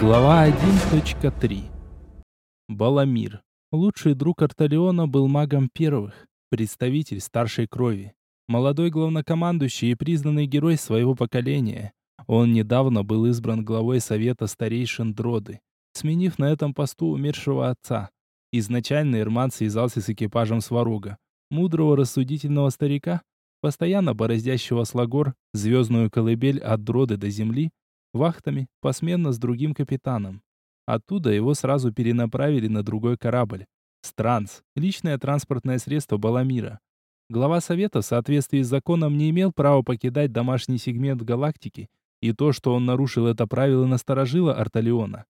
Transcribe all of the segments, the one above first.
Глава 1.3 Баламир. Лучший друг Арталиона был магом первых, представитель старшей крови. Молодой главнокомандующий и признанный герой своего поколения. Он недавно был избран главой Совета старейшин Дроды, сменив на этом посту умершего отца. Изначально Ирман связался с экипажем Сварога, мудрого рассудительного старика, постоянно бороздящего Слагор, звездную колыбель от Дроды до Земли, вахтами, посменно с другим капитаном. Оттуда его сразу перенаправили на другой корабль. Странс, личное транспортное средство Баламира. Глава Совета в соответствии с законом не имел права покидать домашний сегмент галактики, и то, что он нарушил это правило, насторожило Арталиона.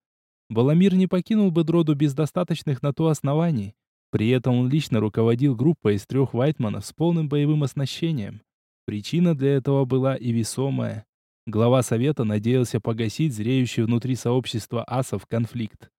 Баламир не покинул бы Дроду без достаточных на то оснований. При этом он лично руководил группой из трех вайтманов с полным боевым оснащением. Причина для этого была и весомая. Глава совета надеялся погасить зреющий внутри сообщества асов конфликт.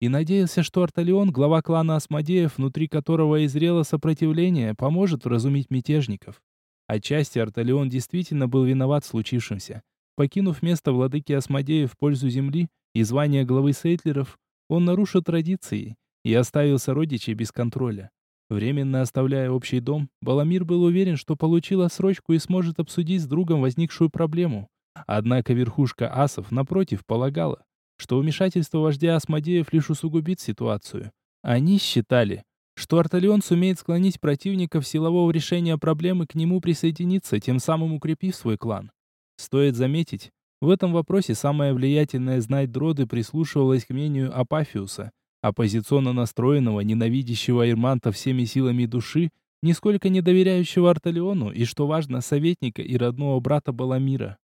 И надеялся, что Арталион, глава клана Асмодеев, внутри которого изрело сопротивление, поможет вразумить мятежников. Отчасти Арталион действительно был виноват в случившемся. Покинув место владыки Асмодеев в пользу земли и звание главы Сейтлеров, он нарушил традиции и оставил сородичей без контроля. Временно оставляя общий дом, Баламир был уверен, что получил отсрочку и сможет обсудить с другом возникшую проблему. Однако верхушка асов, напротив, полагала, что вмешательство вождя Асмодеев лишь усугубит ситуацию. Они считали, что Арталион сумеет склонить противников силового решения проблемы к нему присоединиться, тем самым укрепив свой клан. Стоит заметить, в этом вопросе самая влиятельная знать Дроды прислушивалась к мнению Апафиуса, оппозиционно настроенного, ненавидящего Ирманта всеми силами души, нисколько не доверяющего Арталиону и, что важно, советника и родного брата Баламира.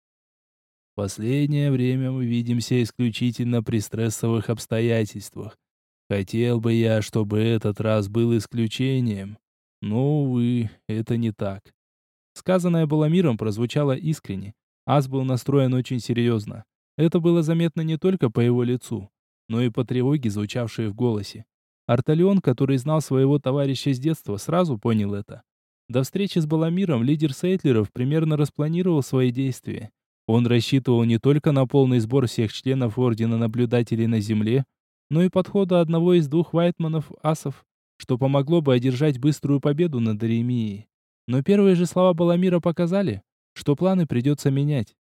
Последнее время мы видимся исключительно при стрессовых обстоятельствах. Хотел бы я, чтобы этот раз был исключением. Но, увы, это не так. Сказанное Баламиром прозвучало искренне. Ас был настроен очень серьезно. Это было заметно не только по его лицу, но и по тревоге, звучавшей в голосе. Арталион, который знал своего товарища с детства, сразу понял это. До встречи с Баламиром лидер Сейтлеров примерно распланировал свои действия. Он рассчитывал не только на полный сбор всех членов Ордена Наблюдателей на Земле, но и подхода одного из двух вайтманов-асов, что помогло бы одержать быструю победу над Даремией. Но первые же слова Баламира показали, что планы придется менять.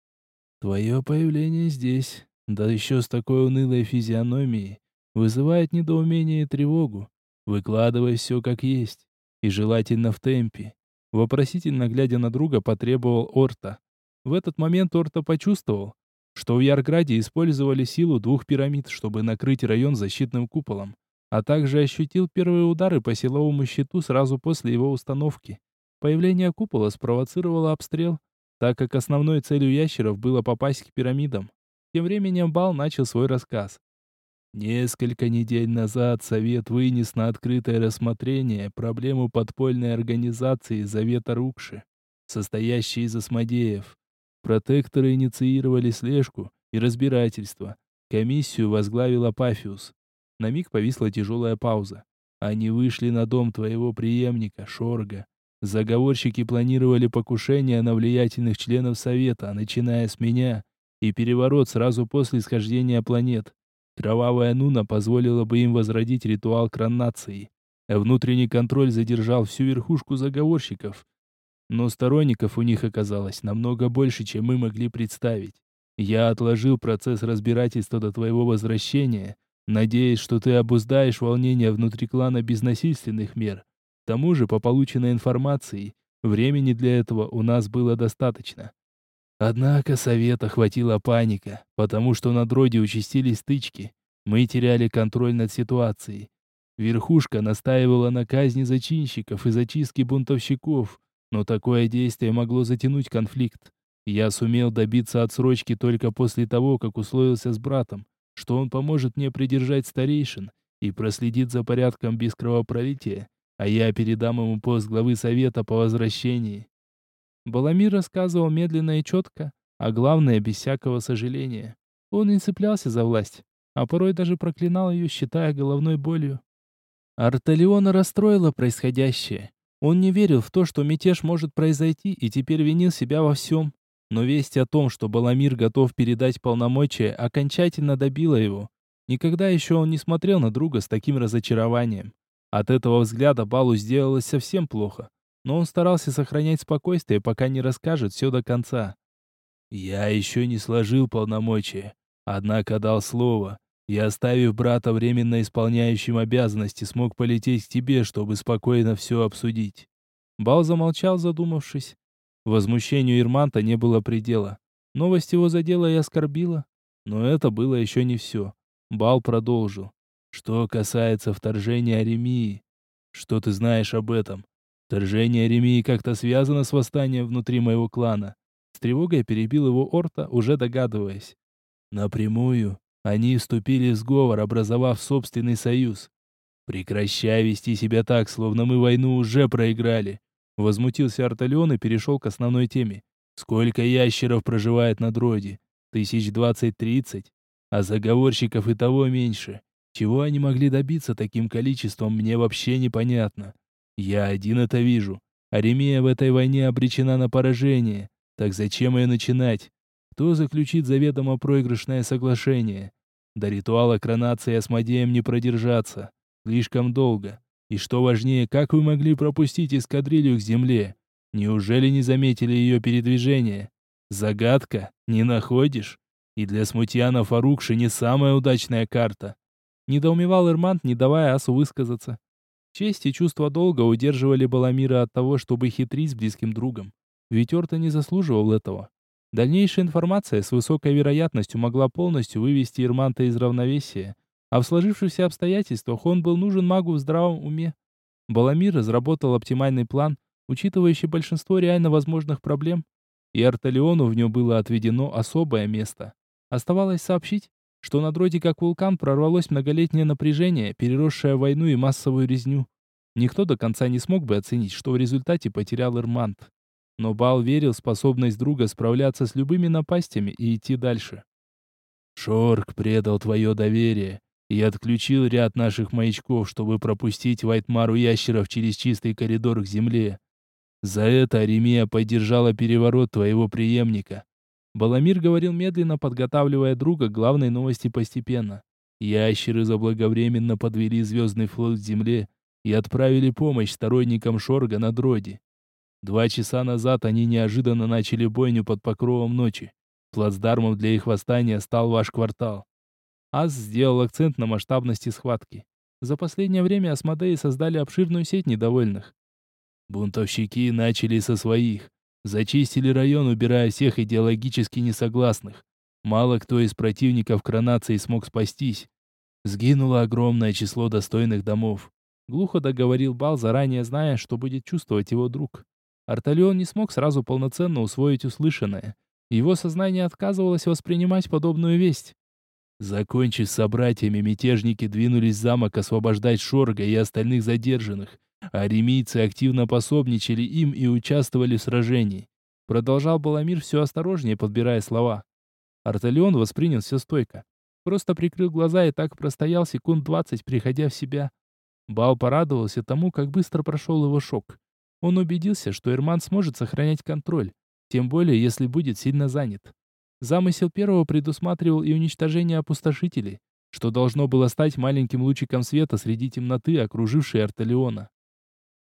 «Твое появление здесь, да еще с такой унылой физиономией, вызывает недоумение и тревогу. Выкладывай все как есть, и желательно в темпе». Вопросительно глядя на друга, потребовал Орта. В этот момент Орта почувствовал, что в Ярграде использовали силу двух пирамид, чтобы накрыть район защитным куполом, а также ощутил первые удары по силовому щиту сразу после его установки. Появление купола спровоцировало обстрел, так как основной целью ящеров было попасть к пирамидам. Тем временем Бал начал свой рассказ. Несколько недель назад Совет вынес на открытое рассмотрение проблему подпольной организации Завета Рукши, состоящей из осмодеев, Протекторы инициировали слежку и разбирательство. Комиссию возглавил Апафиус. На миг повисла тяжелая пауза. Они вышли на дом твоего преемника, Шорга. Заговорщики планировали покушение на влиятельных членов Совета, начиная с меня, и переворот сразу после схождения планет. Кровавая Нуна позволила бы им возродить ритуал кронации. Внутренний контроль задержал всю верхушку заговорщиков, но сторонников у них оказалось намного больше, чем мы могли представить. Я отложил процесс разбирательства до твоего возвращения, надеясь, что ты обуздаешь волнение внутри клана без насильственных мер. К тому же, по полученной информации, времени для этого у нас было достаточно. Однако совета хватила паника, потому что на дроде участились стычки. Мы теряли контроль над ситуацией. Верхушка настаивала на казни зачинщиков и зачистке бунтовщиков, но такое действие могло затянуть конфликт. Я сумел добиться отсрочки только после того, как условился с братом, что он поможет мне придержать старейшин и проследит за порядком без кровопролития, а я передам ему пост главы совета по возвращении. Баламир рассказывал медленно и четко, а главное, без всякого сожаления. Он не цеплялся за власть, а порой даже проклинал ее, считая головной болью. Арталиона расстроило происходящее. Он не верил в то, что мятеж может произойти, и теперь винил себя во всем. Но весть о том, что Баламир готов передать полномочия, окончательно добила его. Никогда еще он не смотрел на друга с таким разочарованием. От этого взгляда Балу сделалось совсем плохо. Но он старался сохранять спокойствие, пока не расскажет все до конца. «Я еще не сложил полномочия, однако дал слово, и, оставив брата временно исполняющим обязанности, смог полететь к тебе, чтобы спокойно все обсудить». Бал замолчал, задумавшись. Возмущению Ирманта не было предела. Новость его задела и оскорбила. Но это было еще не все. Бал продолжил. Что касается вторжения Аремии, что ты знаешь об этом? Вторжение Аремии как-то связано с восстанием внутри моего клана. С тревогой перебил его Орта, уже догадываясь. Напрямую они вступили в сговор, образовав собственный союз. Прекращай вести себя так, словно мы войну уже проиграли. Возмутился Арталион и перешел к основной теме. Сколько ящеров проживает на дроиде? Тысяч двадцать-тридцать? а заговорщиков и того меньше. Чего они могли добиться таким количеством, мне вообще непонятно. Я один это вижу. Аремия в этой войне обречена на поражение. Так зачем ее начинать? Кто заключит заведомо проигрышное соглашение? До ритуала коронации Асмодеем не продержаться. Слишком долго. И что важнее, как вы могли пропустить эскадрилью к земле? Неужели не заметили ее передвижение? Загадка? Не находишь? И для смутьяна Фарукши не самая удачная карта. Недоумевал Ирмант, не давая Асу высказаться. Честь и чувство долга удерживали Баламира от того, чтобы хитрить с близким другом. Ведь Орта не заслуживал этого. Дальнейшая информация с высокой вероятностью могла полностью вывести Ирманта из равновесия, а в сложившихся обстоятельствах он был нужен магу в здравом уме. Баламир разработал оптимальный план, учитывающий большинство реально возможных проблем, и Арталиону в нем было отведено особое место. Оставалось сообщить, что на дроте как вулкан прорвалось многолетнее напряжение, переросшее войну и массовую резню. Никто до конца не смог бы оценить, что в результате потерял Ирмант. Но Бал верил в способность друга справляться с любыми напастями и идти дальше. «Шорк предал твое доверие и отключил ряд наших маячков, чтобы пропустить Вайтмару ящеров через чистый коридор к земле. За это Аремия поддержала переворот твоего преемника. Баламир говорил медленно, подготавливая друга к главной новости постепенно. Ящеры заблаговременно подвели звездный флот к земле и отправили помощь сторонникам Шорга на дроде. Два часа назад они неожиданно начали бойню под покровом ночи. Плацдармом для их восстания стал ваш квартал. Ас сделал акцент на масштабности схватки. За последнее время Асмодеи создали обширную сеть недовольных. Бунтовщики начали со своих, Зачистили район, убирая всех идеологически несогласных. Мало кто из противников коронации смог спастись. Сгинуло огромное число достойных домов. Глухо договорил Бал, заранее зная, что будет чувствовать его друг. Арталион не смог сразу полноценно усвоить услышанное. Его сознание отказывалось воспринимать подобную весть. Закончив с собратьями, мятежники двинулись в замок освобождать Шорга и остальных задержанных, а ремийцы активно пособничали им и участвовали в сражении. Продолжал Баламир все осторожнее, подбирая слова. Арталион воспринял все стойко. Просто прикрыл глаза и так простоял секунд двадцать, приходя в себя. Бал порадовался тому, как быстро прошел его шок. Он убедился, что Ирман сможет сохранять контроль, тем более, если будет сильно занят. Замысел первого предусматривал и уничтожение опустошителей, что должно было стать маленьким лучиком света среди темноты, окружившей Арталиона.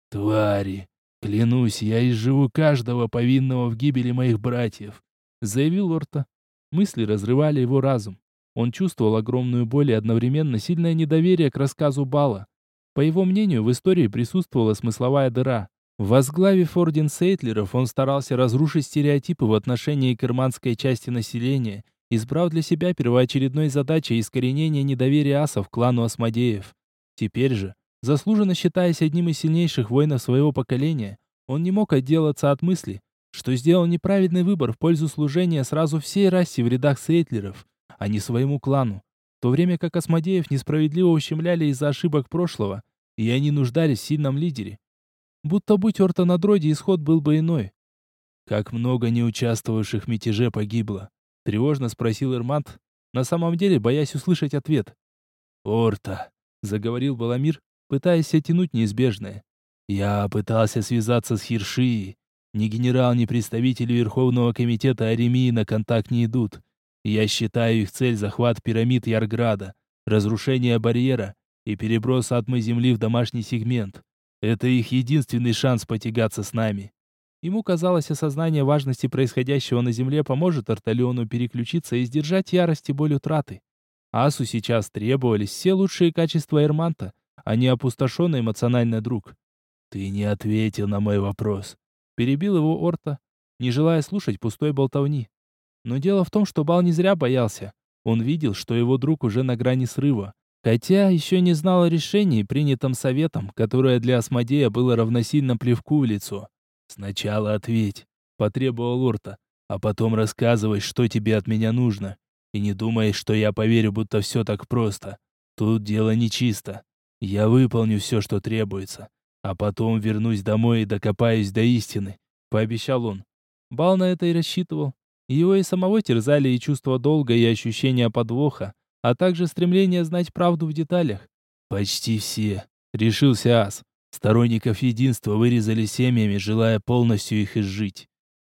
«Твари! Клянусь, я изживу каждого повинного в гибели моих братьев!» Заявил Орта. Мысли разрывали его разум. Он чувствовал огромную боль и одновременно сильное недоверие к рассказу Бала. По его мнению, в истории присутствовала смысловая дыра. Возглавив орден Сейтлеров, он старался разрушить стереотипы в отношении к ирманской части населения, избрав для себя первоочередной задачей искоренение недоверия асов к клану Асмодеев. Теперь же, Заслуженно считаясь одним из сильнейших воинов своего поколения, он не мог отделаться от мысли, что сделал неправедный выбор в пользу служения сразу всей расе в рядах сейтлеров, а не своему клану, в то время как Осмодеев несправедливо ущемляли из-за ошибок прошлого, и они нуждались в сильном лидере. Будто будь Орта на дроде, исход был бы иной. «Как много неучаствовавших в мятеже погибло?» — тревожно спросил Эрмант, на самом деле боясь услышать ответ. «Орта», — заговорил Баламир, пытаясь оттянуть неизбежное. Я пытался связаться с Хиршией, Ни генерал, ни представители Верховного комитета Аремии на контакт не идут. Я считаю их цель захват пирамид Ярграда, разрушение барьера и переброс атмы Земли в домашний сегмент. Это их единственный шанс потягаться с нами. Ему казалось, осознание важности происходящего на Земле поможет Арталиону переключиться и сдержать ярость и боль утраты. Асу сейчас требовались все лучшие качества Эрманта, а не опустошенный эмоциональный друг. «Ты не ответил на мой вопрос», — перебил его Орта, не желая слушать пустой болтовни. Но дело в том, что Бал не зря боялся. Он видел, что его друг уже на грани срыва, хотя еще не знал о решении, принятом советом, которое для Асмодея было равносильно плевку в лицо. «Сначала ответь», — потребовал Орта, «а потом рассказывай, что тебе от меня нужно. И не думай, что я поверю, будто все так просто. Тут дело нечисто. Я выполню все, что требуется, а потом вернусь домой и докопаюсь до истины», — пообещал он. Бал на это и рассчитывал. Его и самого терзали и чувство долга, и ощущение подвоха, а также стремление знать правду в деталях. «Почти все», — решился Ас. Сторонников единства вырезали семьями, желая полностью их изжить.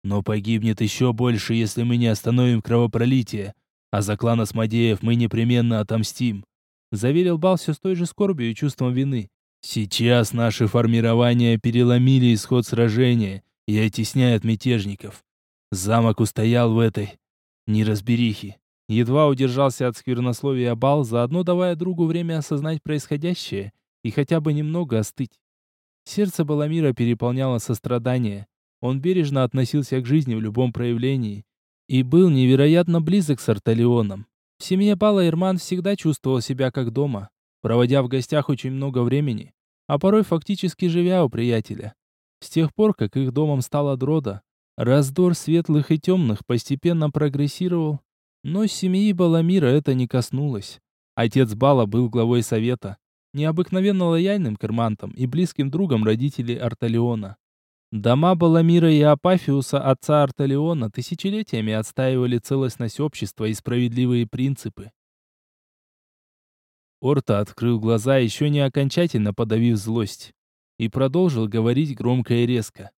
Но погибнет еще больше, если мы не остановим кровопролитие, а за клан Асмодеев мы непременно отомстим. Заверил Бал с той же скорбью и чувством вины. Сейчас наши формирования переломили исход сражения и оттесняют мятежников. Замок устоял в этой неразберихе. Едва удержался от сквернословия Бал, заодно давая другу время осознать происходящее и хотя бы немного остыть. Сердце Баламира переполняло сострадание. Он бережно относился к жизни в любом проявлении и был невероятно близок с Арталионом. В семье Бала Ирман всегда чувствовал себя как дома, проводя в гостях очень много времени, а порой фактически живя у приятеля. С тех пор, как их домом стала Дрода, раздор светлых и темных постепенно прогрессировал, но семьи Баламира это не коснулось. Отец Бала был главой совета, необыкновенно лояльным к Ирмантам и близким другом родителей Арталиона. Дома Баламира и Апафиуса, отца Арталиона, тысячелетиями отстаивали целостность общества и справедливые принципы. Орта открыл глаза, еще не окончательно подавив злость, и продолжил говорить громко и резко.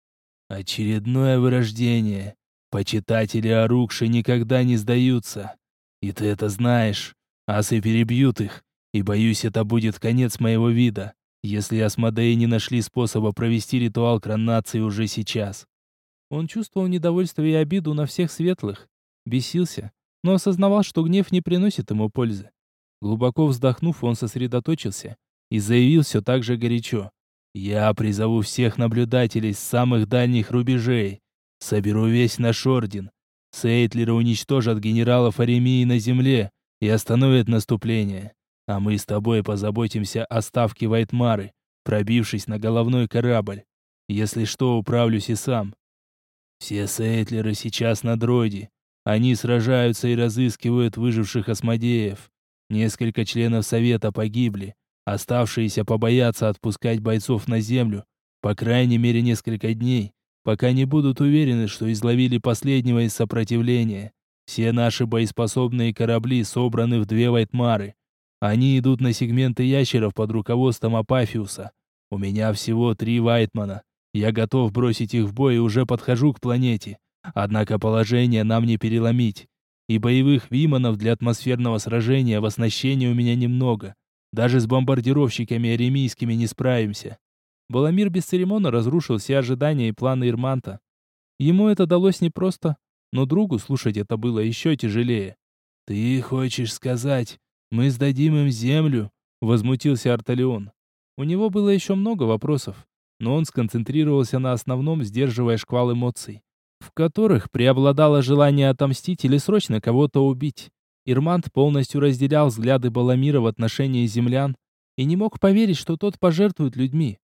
«Очередное вырождение. Почитатели Арукши никогда не сдаются. И ты это знаешь. Асы перебьют их, и боюсь, это будет конец моего вида, если Асмодеи не нашли способа провести ритуал коронации уже сейчас. Он чувствовал недовольство и обиду на всех светлых, бесился, но осознавал, что гнев не приносит ему пользы. Глубоко вздохнув, он сосредоточился и заявил все так же горячо. «Я призову всех наблюдателей с самых дальних рубежей. Соберу весь наш орден. Сейтлеры уничтожат генералов Аремии на земле и остановят наступление. А мы с тобой позаботимся о ставке Вайтмары, пробившись на головной корабль. Если что, управлюсь и сам. Все сейтлеры сейчас на дроиде. Они сражаются и разыскивают выживших осмодеев. Несколько членов Совета погибли. Оставшиеся побоятся отпускать бойцов на землю, по крайней мере несколько дней, пока не будут уверены, что изловили последнего из сопротивления. Все наши боеспособные корабли собраны в две Вайтмары. Они идут на сегменты ящеров под руководством Апафиуса. У меня всего три Вайтмана. Я готов бросить их в бой и уже подхожу к планете. Однако положение нам не переломить. И боевых виманов для атмосферного сражения в оснащении у меня немного. Даже с бомбардировщиками аремийскими не справимся. Баламир без церемона разрушил все ожидания и планы Ирманта. Ему это далось непросто, но другу слушать это было еще тяжелее. «Ты хочешь сказать, мы сдадим им землю, возмутился Арталион. У него было еще много вопросов, но он сконцентрировался на основном, сдерживая шквал эмоций, в которых преобладало желание отомстить или срочно кого-то убить. Ирмант полностью разделял взгляды Баламира в отношении землян и не мог поверить, что тот пожертвует людьми.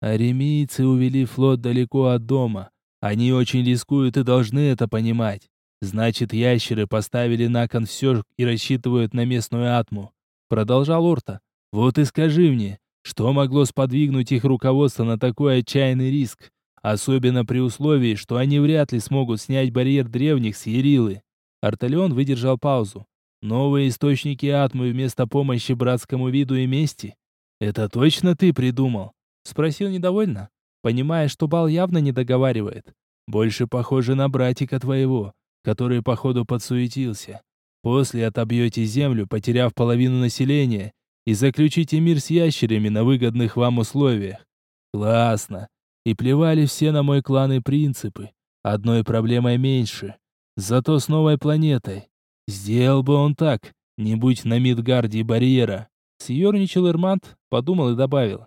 Аремийцы увели флот далеко от дома. Они очень рискуют и должны это понимать. Значит, ящеры поставили на кон все и рассчитывают на местную атму. Продолжал Орта. Вот и скажи мне, что могло сподвигнуть их руководство на такой отчаянный риск? Особенно при условии, что они вряд ли смогут снять барьер древних с Ерилы. Арталион выдержал паузу. Новые источники атмы вместо помощи братскому виду и мести? Это точно ты придумал? Спросил недовольно, понимая, что Бал явно не договаривает. Больше похоже на братика твоего, который, походу, подсуетился. После отобьете землю, потеряв половину населения, и заключите мир с ящерами на выгодных вам условиях. Классно. И плевали все на мой клан и принципы. Одной проблемой меньше. Зато с новой планетой. Сделал бы он так, не будь на Мидгарде барьера. Съерничал Эрмант, подумал и добавил.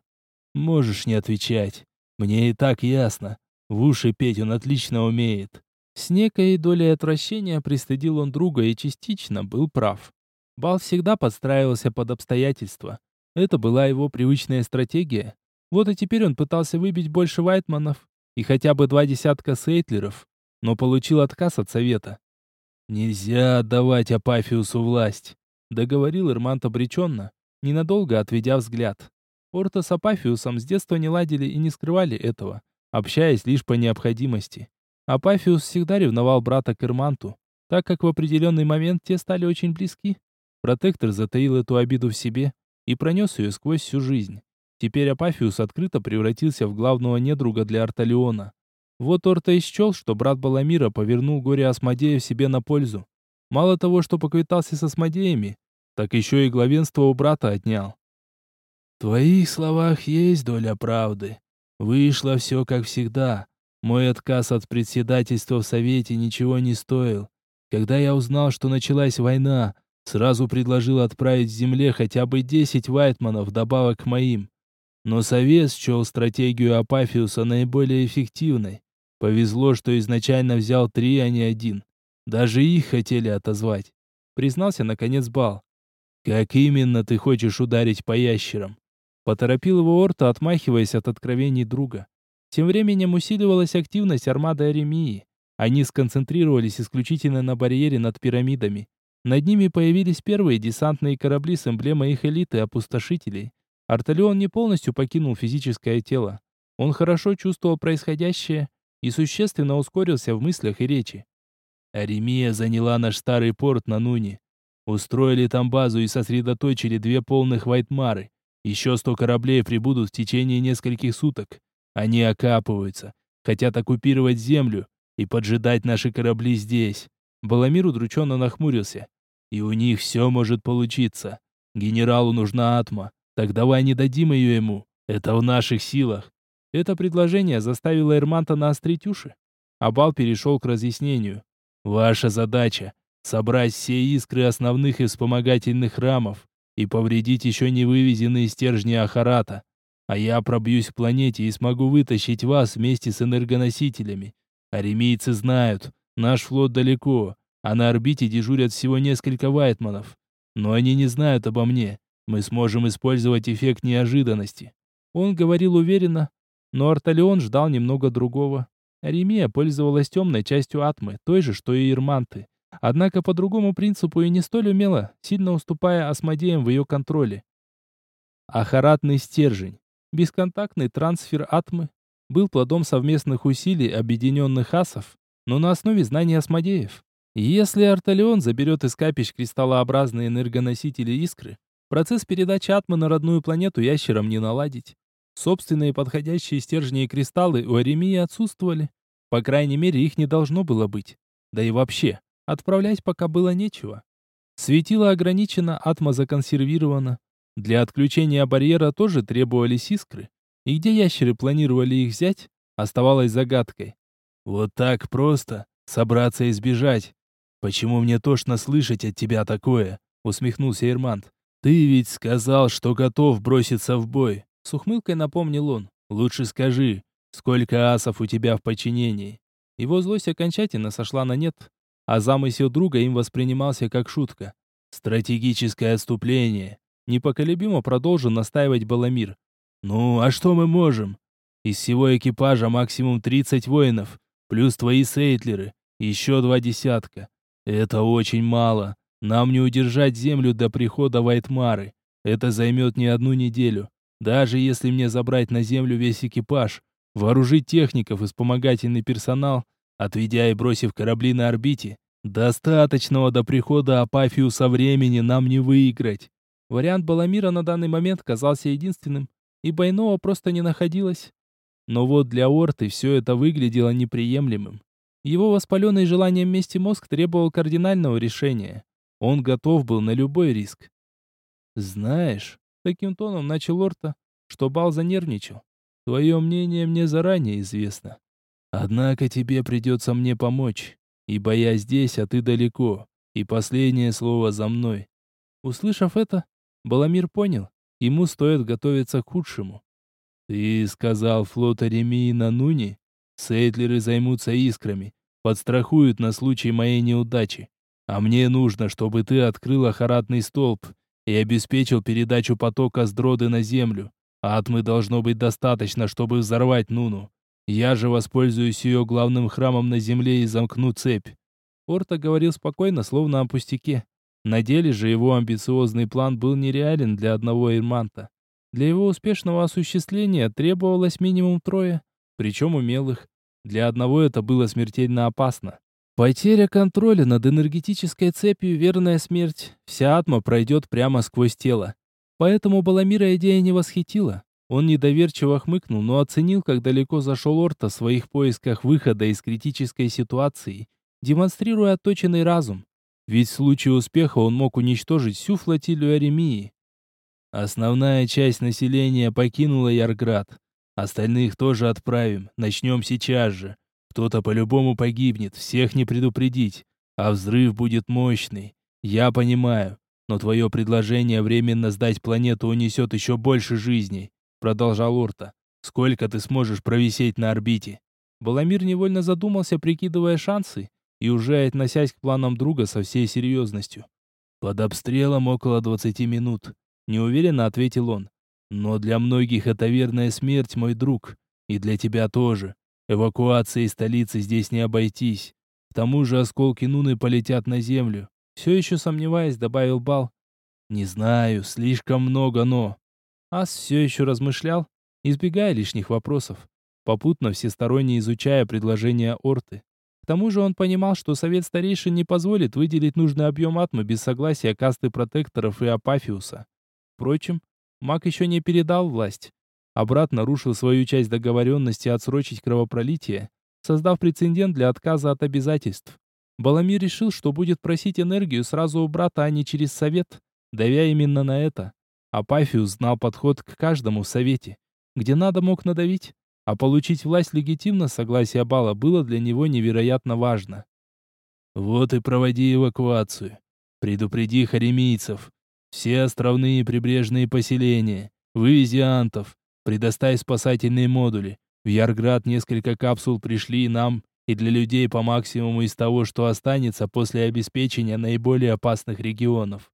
Можешь не отвечать. Мне и так ясно. В уши петь он отлично умеет. С некой долей отвращения пристыдил он друга и частично был прав. Бал всегда подстраивался под обстоятельства. Это была его привычная стратегия. Вот и теперь он пытался выбить больше вайтманов и хотя бы два десятка сейтлеров, но получил отказ от совета. «Нельзя отдавать Апафиусу власть», — договорил Ирмант обреченно, ненадолго отведя взгляд. Орта с Апафиусом с детства не ладили и не скрывали этого, общаясь лишь по необходимости. Апафиус всегда ревновал брата к Ирманту, так как в определенный момент те стали очень близки. Протектор затаил эту обиду в себе и пронес ее сквозь всю жизнь. Теперь Апафиус открыто превратился в главного недруга для Арталиона. Вот Орта исчел, что брат Баламира повернул горе Асмодея себе на пользу. Мало того, что поквитался с Асмодеями, так еще и главенство у брата отнял. Твоих словах есть доля правды. Вышло все как всегда. Мой отказ от председательства в Совете ничего не стоил. Когда я узнал, что началась война, Сразу предложил отправить в земле хотя бы 10 вайтманов добавок к моим. Но совет счел стратегию Апафиуса наиболее эффективной. Повезло, что изначально взял три, а не один. Даже их хотели отозвать. Признался, наконец, Бал. «Как именно ты хочешь ударить по ящерам?» Поторопил его Орта, отмахиваясь от откровений друга. Тем временем усиливалась активность армады Аремии. Они сконцентрировались исключительно на барьере над пирамидами. Над ними появились первые десантные корабли с эмблемой их элиты опустошителей. Арталион не полностью покинул физическое тело. Он хорошо чувствовал происходящее и существенно ускорился в мыслях и речи. Аремия заняла наш старый порт на Нуне. Устроили там базу и сосредоточили две полных вайтмары. Еще сто кораблей прибудут в течение нескольких суток. Они окапываются, хотят оккупировать землю и поджидать наши корабли здесь. Баламир удрученно нахмурился. И у них все может получиться. Генералу нужна атма. Так давай не дадим ее ему. Это в наших силах. Это предложение заставило Эрманта наострить уши. Абал перешел к разъяснению. Ваша задача — собрать все искры основных и вспомогательных рамов и повредить еще не вывезенные стержни Ахарата. А я пробьюсь к планете и смогу вытащить вас вместе с энергоносителями. Аремийцы знают, наш флот далеко, а на орбите дежурят всего несколько вайтманов. Но они не знают обо мне. Мы сможем использовать эффект неожиданности. Он говорил уверенно, но Арталион ждал немного другого. Аремия пользовалась темной частью атмы, той же, что и Ирманты. Однако по другому принципу и не столь умело, сильно уступая Асмодеям в ее контроле. Ахаратный стержень, бесконтактный трансфер атмы, был плодом совместных усилий объединенных асов, но на основе знаний Асмодеев. Если Арталион заберет из капищ кристаллообразные энергоносители искры, процесс передачи атмы на родную планету ящерам не наладить. Собственные подходящие стержни и кристаллы у Аремии отсутствовали. По крайней мере, их не должно было быть. Да и вообще, отправлять пока было нечего. Светило ограничено, атма законсервирована. Для отключения барьера тоже требовались искры. И где ящеры планировали их взять, оставалось загадкой. Вот так просто собраться и сбежать. «Почему мне тошно слышать от тебя такое?» — усмехнулся Ирмант. «Ты ведь сказал, что готов броситься в бой!» С ухмылкой напомнил он. «Лучше скажи, сколько асов у тебя в подчинении?» Его злость окончательно сошла на нет, а замысел друга им воспринимался как шутка. «Стратегическое отступление!» Непоколебимо продолжил настаивать Баламир. «Ну, а что мы можем? Из всего экипажа максимум 30 воинов, плюс твои сейтлеры, еще два десятка. Это очень мало. Нам не удержать землю до прихода Вайтмары. Это займет не одну неделю. Даже если мне забрать на землю весь экипаж, вооружить техников и вспомогательный персонал, отведя и бросив корабли на орбите, достаточного до прихода Апафиуса времени нам не выиграть. Вариант Баламира на данный момент казался единственным, и Байнова просто не находилось. Но вот для Орты все это выглядело неприемлемым. Его воспаленный желанием мести мозг требовал кардинального решения. Он готов был на любой риск. «Знаешь», — таким тоном начал Орта, что Бал занервничал. «Твое мнение мне заранее известно. Однако тебе придется мне помочь, ибо я здесь, а ты далеко, и последнее слово за мной». Услышав это, Баламир понял, ему стоит готовиться к худшему. «Ты сказал флот Аремии на Нуни? Сейтлеры займутся искрами, подстрахуют на случай моей неудачи. А мне нужно, чтобы ты открыл охаратный столб и обеспечил передачу потока с дроды на землю. Атмы должно быть достаточно, чтобы взорвать Нуну. Я же воспользуюсь ее главным храмом на земле и замкну цепь». Орта говорил спокойно, словно о пустяке. На деле же его амбициозный план был нереален для одного Ирманта. Для его успешного осуществления требовалось минимум трое, причем умелых. Для одного это было смертельно опасно. Потеря контроля над энергетической цепью – верная смерть. Вся атма пройдет прямо сквозь тело. Поэтому Баламира идея не восхитила. Он недоверчиво хмыкнул, но оценил, как далеко зашел Орта в своих поисках выхода из критической ситуации, демонстрируя отточенный разум. Ведь в случае успеха он мог уничтожить всю флотилию Аремии. Основная часть населения покинула Ярград. Остальных тоже отправим. Начнем сейчас же. Кто-то по-любому погибнет, всех не предупредить. А взрыв будет мощный. Я понимаю. Но твое предложение временно сдать планету унесет еще больше жизней. Продолжал Орта. Сколько ты сможешь провисеть на орбите? Баламир невольно задумался, прикидывая шансы, и уже относясь к планам друга со всей серьезностью. Под обстрелом около 20 минут. Неуверенно ответил он. Но для многих это верная смерть, мой друг. И для тебя тоже. Эвакуацией столицы здесь не обойтись. К тому же осколки Нуны полетят на землю. Все еще сомневаясь, добавил Бал. Не знаю, слишком много, но... Ас все еще размышлял, избегая лишних вопросов, попутно всесторонне изучая предложения Орты. К тому же он понимал, что совет старейшин не позволит выделить нужный объем атмы без согласия касты протекторов и Апафиуса. Впрочем, маг еще не передал власть, а нарушил свою часть договоренности отсрочить кровопролитие, создав прецедент для отказа от обязательств. Баламир решил, что будет просить энергию сразу у брата, а не через совет, давя именно на это. Апафиус знал подход к каждому в совете. Где надо, мог надавить, а получить власть легитимно согласие Бала было для него невероятно важно. «Вот и проводи эвакуацию. Предупреди харемийцев. Все островные и прибрежные поселения. Вывези антов. Предоставь спасательные модули. В Ярград несколько капсул пришли нам и для людей по максимуму из того, что останется после обеспечения наиболее опасных регионов.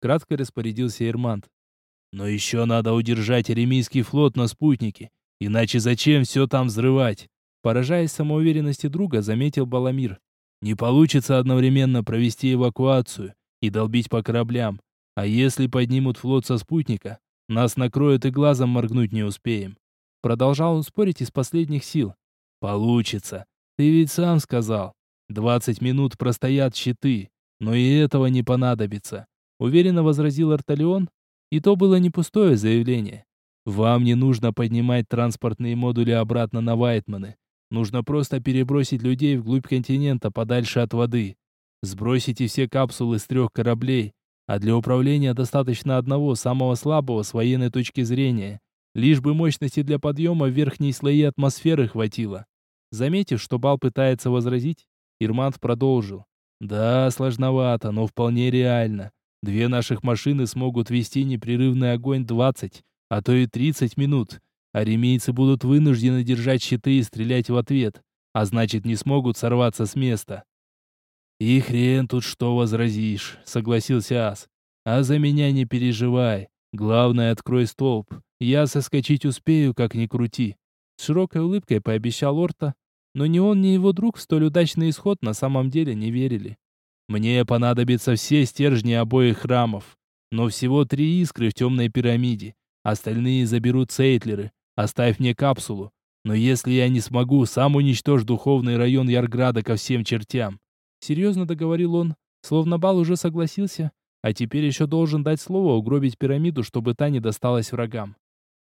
Кратко распорядился Ирмант. Но еще надо удержать Еремийский флот на спутнике. Иначе зачем все там взрывать? Поражаясь самоуверенности друга, заметил Баламир. Не получится одновременно провести эвакуацию и долбить по кораблям. А если поднимут флот со спутника, нас накроют и глазом моргнуть не успеем. Продолжал он спорить из последних сил. Получится. Ты ведь сам сказал. Двадцать минут простоят щиты, но и этого не понадобится. Уверенно возразил Арталион, и то было не пустое заявление. Вам не нужно поднимать транспортные модули обратно на Вайтманы. Нужно просто перебросить людей вглубь континента, подальше от воды. Сбросите все капсулы с трех кораблей а для управления достаточно одного, самого слабого с военной точки зрения. Лишь бы мощности для подъема в верхние слои атмосферы хватило. Заметив, что Бал пытается возразить, Ирмант продолжил. «Да, сложновато, но вполне реально. Две наших машины смогут вести непрерывный огонь 20, а то и 30 минут. А ремейцы будут вынуждены держать щиты и стрелять в ответ, а значит не смогут сорваться с места. «И хрен тут что возразишь», — согласился Ас. «А за меня не переживай. Главное, открой столб. Я соскочить успею, как ни крути». С широкой улыбкой пообещал Орта, но ни он, ни его друг в столь удачный исход на самом деле не верили. «Мне понадобятся все стержни обоих храмов, но всего три искры в темной пирамиде. Остальные заберут Сейтлеры. Оставь мне капсулу. Но если я не смогу, сам уничтожь духовный район Ярграда ко всем чертям. Серьезно договорил он, словно Бал уже согласился, а теперь еще должен дать слово угробить пирамиду, чтобы та не досталась врагам.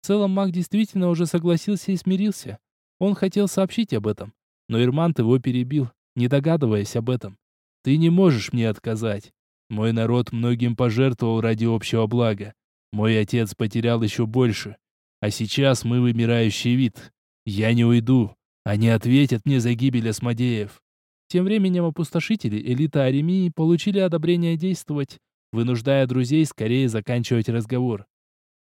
В целом маг действительно уже согласился и смирился. Он хотел сообщить об этом, но Ирмант его перебил, не догадываясь об этом. «Ты не можешь мне отказать. Мой народ многим пожертвовал ради общего блага. Мой отец потерял еще больше. А сейчас мы вымирающий вид. Я не уйду. Они ответят мне за гибель осмодеев». Тем временем опустошители, элита Аремии, получили одобрение действовать, вынуждая друзей скорее заканчивать разговор.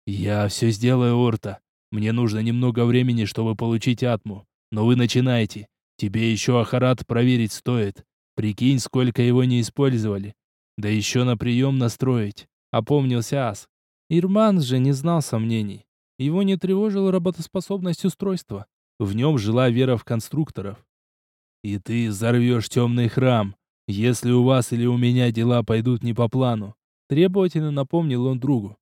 «Я все сделаю, Орта. Мне нужно немного времени, чтобы получить атму. Но вы начинайте. Тебе еще Ахарат проверить стоит. Прикинь, сколько его не использовали. Да еще на прием настроить», — опомнился Ас. Ирман же не знал сомнений. Его не тревожила работоспособность устройства. В нем жила вера в конструкторов. «И ты взорвешь темный храм, если у вас или у меня дела пойдут не по плану», — требовательно напомнил он другу.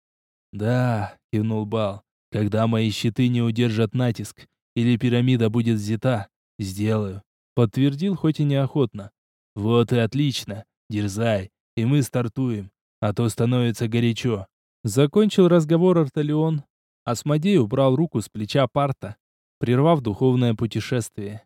«Да», — кивнул Бал, — «когда мои щиты не удержат натиск, или пирамида будет взята, сделаю», — подтвердил хоть и неохотно. «Вот и отлично, дерзай, и мы стартуем, а то становится горячо». Закончил разговор Арталион. Асмодей убрал руку с плеча парта, прервав духовное путешествие.